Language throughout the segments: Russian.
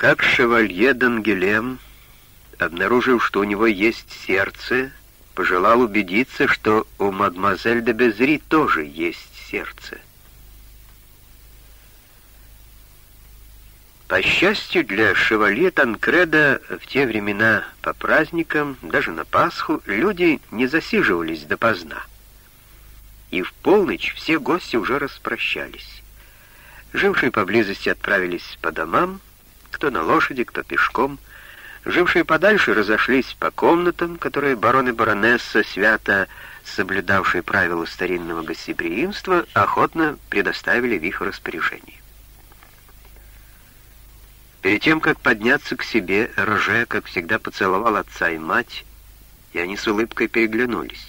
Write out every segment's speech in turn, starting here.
Как шевалье Дангелем, обнаружив, что у него есть сердце, пожелал убедиться, что у мадемуазель де Безри тоже есть сердце. По счастью для шевалье Танкреда, в те времена по праздникам, даже на Пасху, люди не засиживались допоздна. И в полночь все гости уже распрощались. Жившие поблизости отправились по домам, кто на лошади, кто пешком. Жившие подальше разошлись по комнатам, которые барон и баронесса, свято соблюдавшие правила старинного гостеприимства, охотно предоставили в их распоряжение. Перед тем, как подняться к себе, Роже, как всегда, поцеловал отца и мать, и они с улыбкой переглянулись.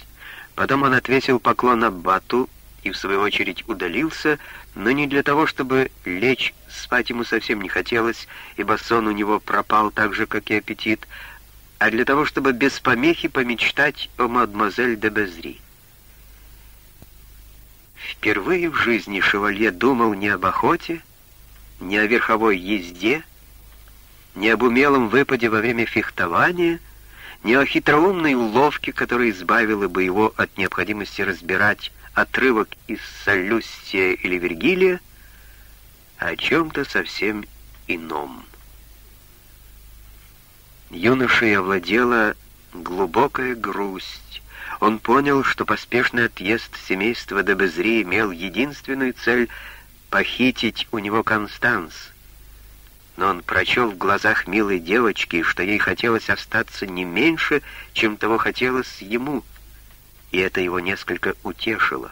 Потом он отвесил поклон Аббату и, в свою очередь, удалился, но не для того, чтобы лечь, спать ему совсем не хотелось, ибо сон у него пропал так же, как и аппетит, а для того, чтобы без помехи помечтать о мадемуазель де Безри. Впервые в жизни шевалье думал не об охоте, не о верховой езде, не об умелом выпаде во время фехтования, не о хитроумной уловке, которая избавила бы его от необходимости разбирать отрывок из Солюстия или Вергилия, а о чем-то совсем ином. Юношей овладела глубокая грусть. Он понял, что поспешный отъезд семейства де Безри имел единственную цель — похитить у него Констанс — но он прочел в глазах милой девочки, что ей хотелось остаться не меньше, чем того хотелось ему, и это его несколько утешило.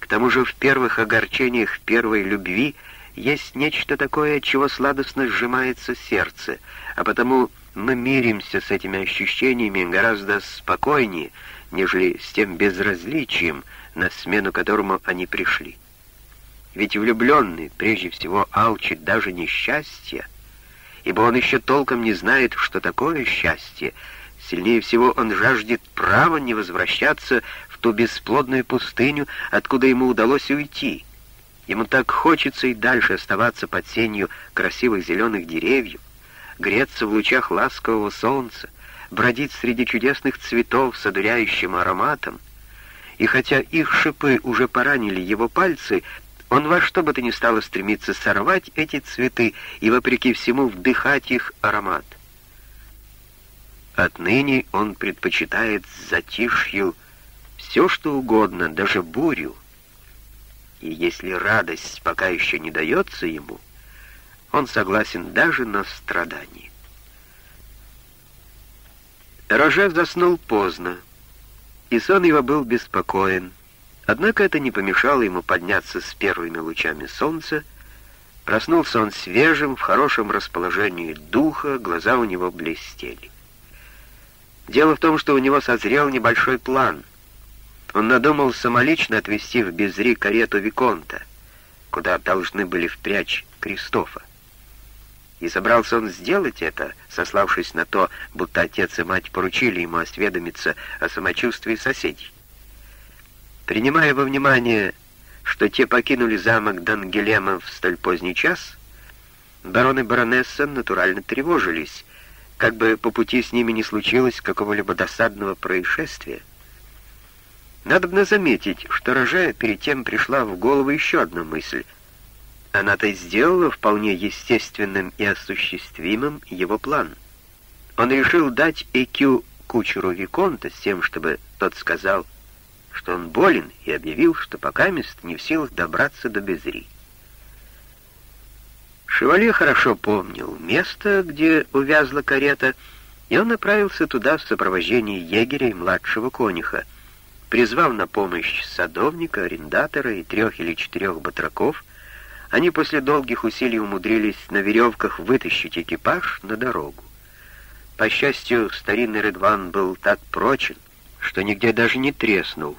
К тому же в первых огорчениях первой любви есть нечто такое, чего сладостно сжимается сердце, а потому мы миримся с этими ощущениями гораздо спокойнее, нежели с тем безразличием, на смену которому они пришли. Ведь влюбленный прежде всего алчит даже не счастья, ибо он еще толком не знает, что такое счастье. Сильнее всего он жаждет права не возвращаться в ту бесплодную пустыню, откуда ему удалось уйти. Ему так хочется и дальше оставаться под сенью красивых зеленых деревьев, греться в лучах ласкового солнца, бродить среди чудесных цветов с одуряющим ароматом. И хотя их шипы уже поранили его пальцы, он во что бы то ни стало стремиться сорвать эти цветы и, вопреки всему, вдыхать их аромат. Отныне он предпочитает затишью все, что угодно, даже бурю. И если радость пока еще не дается ему, он согласен даже на страдания. Роже заснул поздно, и сон его был беспокоен, Однако это не помешало ему подняться с первыми лучами солнца. Проснулся он свежим, в хорошем расположении духа, глаза у него блестели. Дело в том, что у него созрел небольшой план. Он надумал самолично отвезти в Безри карету Виконта, куда должны были впрячь Кристофа. И собрался он сделать это, сославшись на то, будто отец и мать поручили ему осведомиться о самочувствии соседей. Принимая во внимание, что те покинули замок Дангелема в столь поздний час, барон и баронесса натурально тревожились, как бы по пути с ними не случилось какого-либо досадного происшествия. Надобно заметить, что Роже перед тем пришла в голову еще одна мысль. Она-то и сделала вполне естественным и осуществимым его план. Он решил дать Экю кучеру Виконта с тем, чтобы тот сказал что он болен, и объявил, что пока мест не в силах добраться до Безри. Шевале хорошо помнил место, где увязла карета, и он направился туда в сопровождении егеря и младшего конюха. Призвав на помощь садовника, арендатора и трех или четырех батраков, они после долгих усилий умудрились на веревках вытащить экипаж на дорогу. По счастью, старинный Редван был так прочен, что нигде даже не треснул,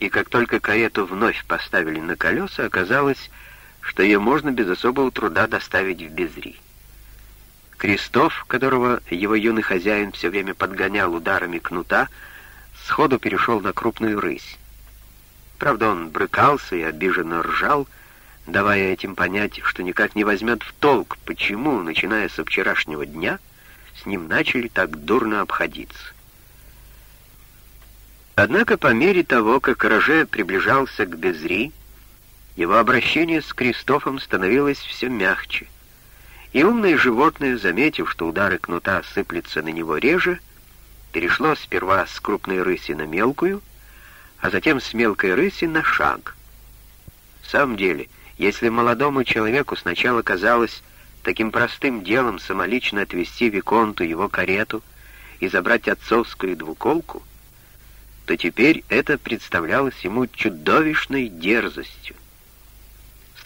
и как только карету вновь поставили на колеса, оказалось, что ее можно без особого труда доставить в Безри. Крестов, которого его юный хозяин все время подгонял ударами кнута, сходу перешел на крупную рысь. Правда, он брыкался и обиженно ржал, давая этим понять, что никак не возьмет в толк, почему, начиная со вчерашнего дня, с ним начали так дурно обходиться. Однако по мере того, как Роже приближался к Безри, его обращение с Кристофом становилось все мягче, и умное животное, заметив, что удары кнута сыплются на него реже, перешло сперва с крупной рыси на мелкую, а затем с мелкой рыси на шаг. В самом деле, если молодому человеку сначала казалось таким простым делом самолично отвезти Виконту его карету и забрать отцовскую двуколку, то теперь это представлялось ему чудовищной дерзостью.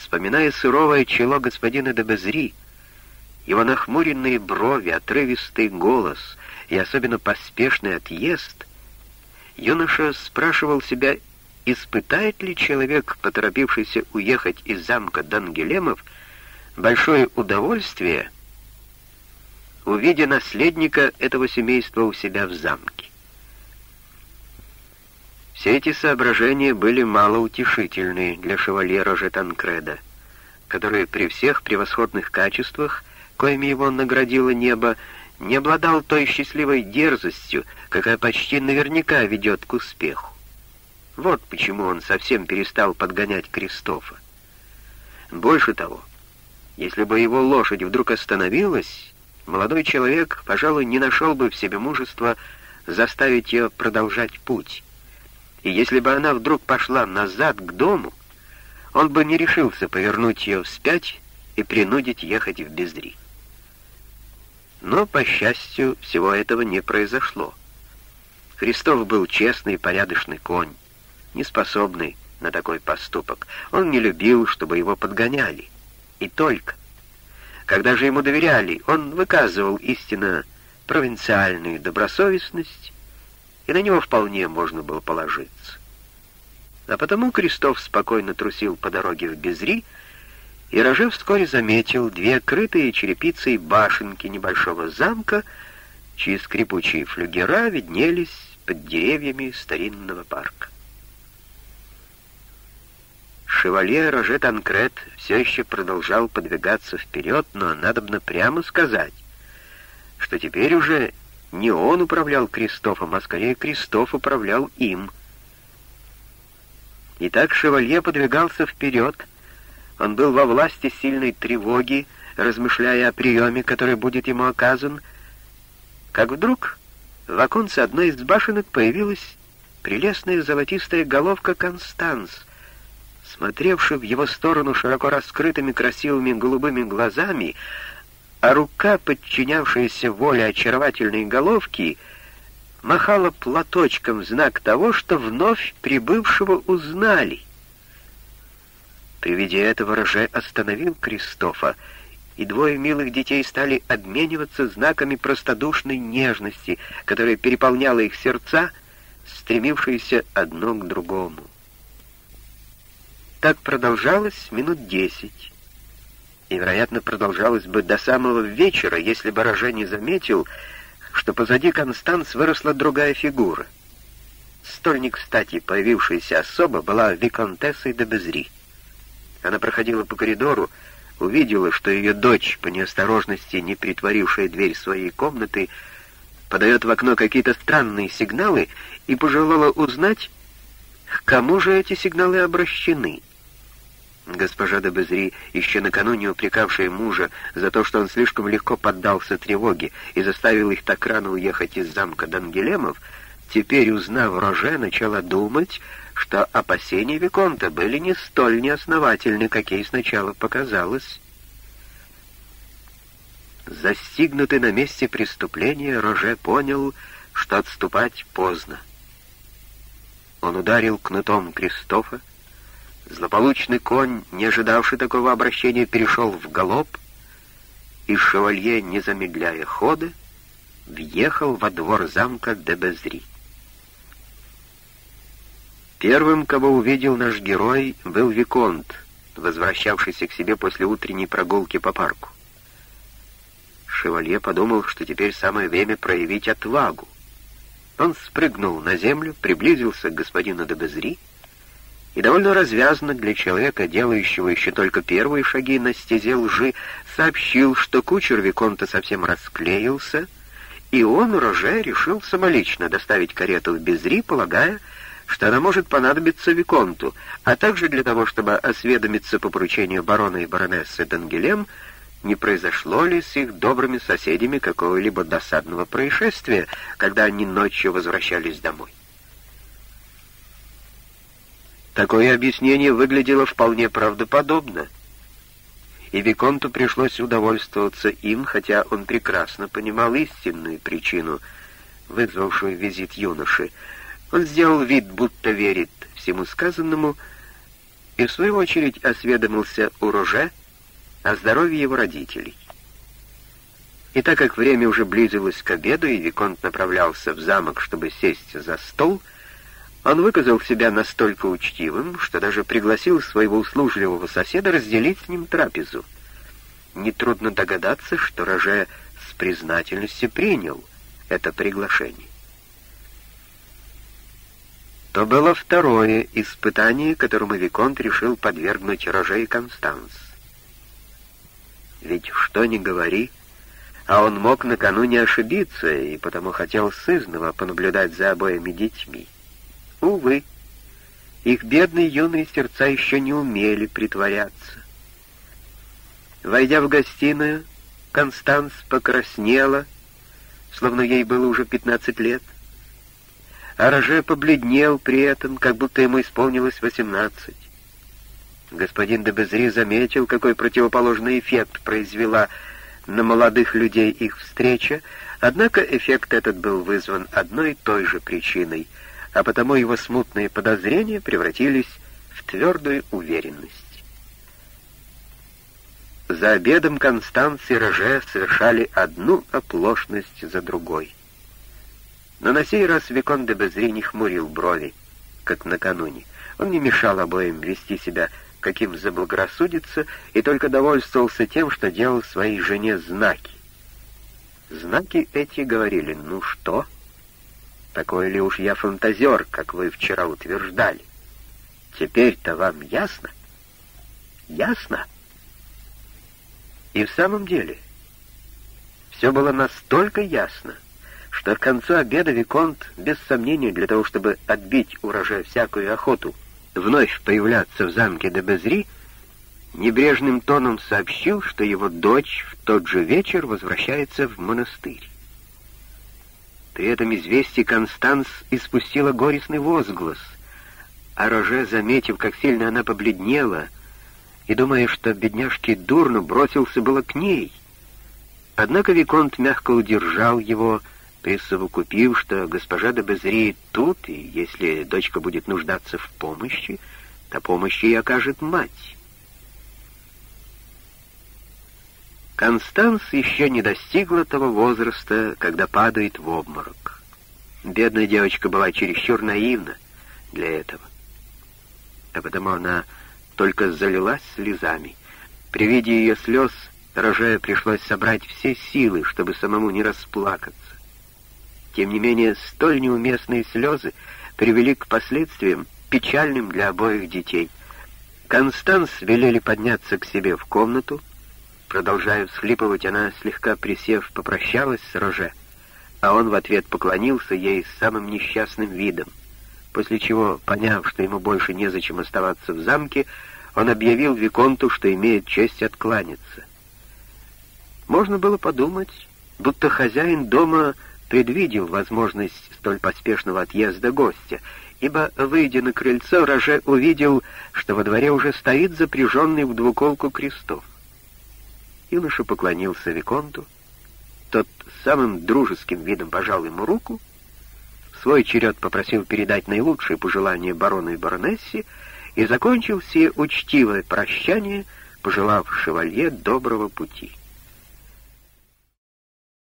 Вспоминая суровое чело господина де его нахмуренные брови, отрывистый голос и особенно поспешный отъезд, юноша спрашивал себя, испытает ли человек, поторопившийся уехать из замка Дангелемов, большое удовольствие, увидя наследника этого семейства у себя в замке. Все эти соображения были малоутешительны для шевальера Роже Танкреда, который при всех превосходных качествах, коими его наградило небо, не обладал той счастливой дерзостью, какая почти наверняка ведет к успеху. Вот почему он совсем перестал подгонять Кристофа. Больше того, если бы его лошадь вдруг остановилась, молодой человек, пожалуй, не нашел бы в себе мужества заставить ее продолжать путь. И если бы она вдруг пошла назад к дому, он бы не решился повернуть ее вспять и принудить ехать в Бездри. Но, по счастью, всего этого не произошло. Христов был честный и порядочный конь, неспособный на такой поступок. Он не любил, чтобы его подгоняли. И только. Когда же ему доверяли, он выказывал истинно провинциальную добросовестность, и на него вполне можно было положиться. А потому Крестов спокойно трусил по дороге в Безри, и Роже вскоре заметил две крытые черепицей башенки небольшого замка, чьи скрипучие флюгера виднелись под деревьями старинного парка. Шевалье Роже Танкрет все еще продолжал подвигаться вперед, но надобно прямо сказать, что теперь уже не он управлял Кристофом, а скорее Кристоф управлял им. Итак, Шевалье подвигался вперед, он был во власти сильной тревоги, размышляя о приеме, который будет ему оказан, как вдруг в оконце одной из башенок появилась прелестная золотистая головка Констанс, смотревшая в его сторону широко раскрытыми красивыми голубыми глазами, а рука, подчинявшаяся воле очаровательной головки, махала платочком в знак того, что вновь прибывшего узнали. При виде этого Роже остановил Кристофа, и двое милых детей стали обмениваться знаками простодушной нежности, которая переполняла их сердца, стремившиеся одно к другому. Так продолжалось минут десять, и, вероятно, продолжалось бы до самого вечера, если бы Роже не заметил, что позади Констанс выросла другая фигура. Столь не кстати появившаяся особа была Виконтессой де Безри. Она проходила по коридору, увидела, что ее дочь, по неосторожности не притворившая дверь своей комнаты, подает в окно какие-то странные сигналы и пожелала узнать, к кому же эти сигналы обращены. Госпожа де Безри, еще накануне упрекавшая мужа за то, что он слишком легко поддался тревоге и заставил их так рано уехать из замка Дангелемов, теперь, узнав Роже, начала думать, что опасения Виконта были не столь неосновательны, как ей сначала показалось. Застигнутый на месте преступления, Роже понял, что отступать поздно. Он ударил кнутом Кристофа, злополучный конь, не ожидавший такого обращения, перешел в галоп, и шевалье, не замедляя хода, въехал во двор замка де Безри. Первым, кого увидел наш герой, был Виконт, возвращавшийся к себе после утренней прогулки по парку. Шевалье подумал, что теперь самое время проявить отвагу. Он спрыгнул на землю, приблизился к господину де Безри и довольно развязно для человека, делающего еще только первые шаги на стезе лжи, сообщил, что кучер Виконта совсем расклеился, и он, Роже, решил самолично доставить карету в Безри, полагая, что она может понадобиться Виконту, а также для того, чтобы осведомиться по поручению барона и баронессы Дангелем, не произошло ли с их добрыми соседями какого-либо досадного происшествия, когда они ночью возвращались домой. Такое объяснение выглядело вполне правдоподобно, и Виконту пришлось удовольствоваться им, хотя он прекрасно понимал истинную причину, вызвавшую визит юноши. Он сделал вид, будто верит всему сказанному, и в свою очередь осведомился у Роже о здоровье его родителей. И так как время уже близилось к обеду, и Виконт направлялся в замок, чтобы сесть за стол, — он выказал себя настолько учтивым, что даже пригласил своего услужливого соседа разделить с ним трапезу. Нетрудно догадаться, что Роже с признательностью принял это приглашение. То было второе испытание, которому Виконт решил подвергнуть Роже и Констанс. Ведь что ни говори, а он мог накануне ошибиться, и потому хотел сызново понаблюдать за обоими детьми. Увы, их бедные юные сердца еще не умели притворяться. Войдя в гостиную, Констанс покраснела, словно ей было уже пятнадцать лет. А Роже побледнел при этом, как будто ему исполнилось восемнадцать. Господин де Безри заметил, какой противоположный эффект произвела на молодых людей их встреча, однако эффект этот был вызван одной и той же причиной — а потому его смутные подозрения превратились в твердую уверенность. За обедом Констанс и Роже совершали одну оплошность за другой. Но на сей раз Викон де Безри не хмурил брови, как накануне. Он не мешал обоим вести себя, каким заблагорассудится, и только довольствовался тем, что делал своей жене знаки. Знаки эти говорили «ну что?» Такой ли уж я фантазер, как вы вчера утверждали? Теперь-то вам ясно? Ясно? И в самом деле, все было настолько ясно, что к концу обеда Виконт, без сомнения для того, чтобы отбить урожай всякую охоту, вновь появляться в замке де Безри, небрежным тоном сообщил, что его дочь в тот же вечер возвращается в монастырь. При этом известие Констанс испустила горестный возглас, а Роже, заметив, как сильно она побледнела, и, думая, что бедняжке дурно, бросился было к ней. Однако Виконт мягко удержал его, присовокупив, что госпожа де тут, и если дочка будет нуждаться в помощи, то помощи ей окажет мать. Констанс еще не достигла того возраста, когда падает в обморок. Бедная девочка была чересчур наивна для этого. А потому она только залилась слезами. При виде ее слез Рожею пришлось собрать все силы, чтобы самому не расплакаться. Тем не менее, столь неуместные слезы привели к последствиям, печальным для обоих детей. Констанс велели подняться к себе в комнату, Продолжая всхлипывать, она, слегка присев, попрощалась с Роже, а он в ответ поклонился ей с самым несчастным видом, после чего, поняв, что ему больше незачем оставаться в замке, он объявил Виконту, что имеет честь откланяться. Можно было подумать, будто хозяин дома предвидел возможность столь поспешного отъезда гостя, ибо, выйдя на крыльцо, Роже увидел, что во дворе уже стоит запряженный в двуколку крестов. Юноша поклонился Виконту. Тот самым дружеским видом пожал ему руку, в свой черед попросил передать наилучшие пожелания барону и баронессе и закончил все учтивое прощание, пожелав шевалье доброго пути.